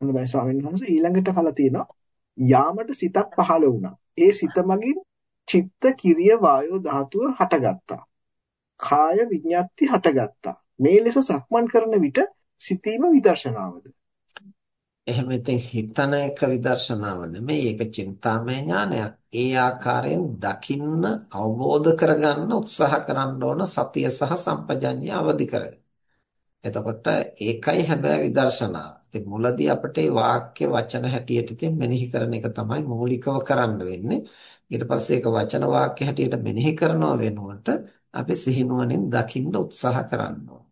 හොඳයි ස්වාමීන් වහන්සේ ඊළඟට අහලා තියෙනවා යාමට සිතක් පහළ වුණා. ඒ සිත මගින් චිත්ත කිරිය වායෝ ධාතුව හටගත්තා. කාය විඤ්ඤාති හටගත්තා. මේ ලෙස සක්මන් කරන විට සිතීම විදර්ශනාවද? එහෙම ඉතින් හිතන එක විදර්ශනාව නෙමෙයි ඒක චින්තාමය ඥානයක්. ඒ ආකාරයෙන් දකින්න අවබෝධ කරගන්න උත්සාහ කරන්න ඕන සතිය සහ සම්පජඤ්ඤය අවදි කරගන්න. එතකොට ඒකයි හැබැයි විදර්ශනාව. ඉතින් මුලදී අපිට වාක්‍ය වචන හැටියට ඉතින් මෙනෙහි කරන එක තමයි මූලිකව කරන්න වෙන්නේ. ඊට පස්සේ ඒක වචන වාක්‍ය හැටියට මෙනෙහි කරනව වෙනුවට අපි සිහිනුවණින් දකින්න උත්සාහ කරන්න ඕන.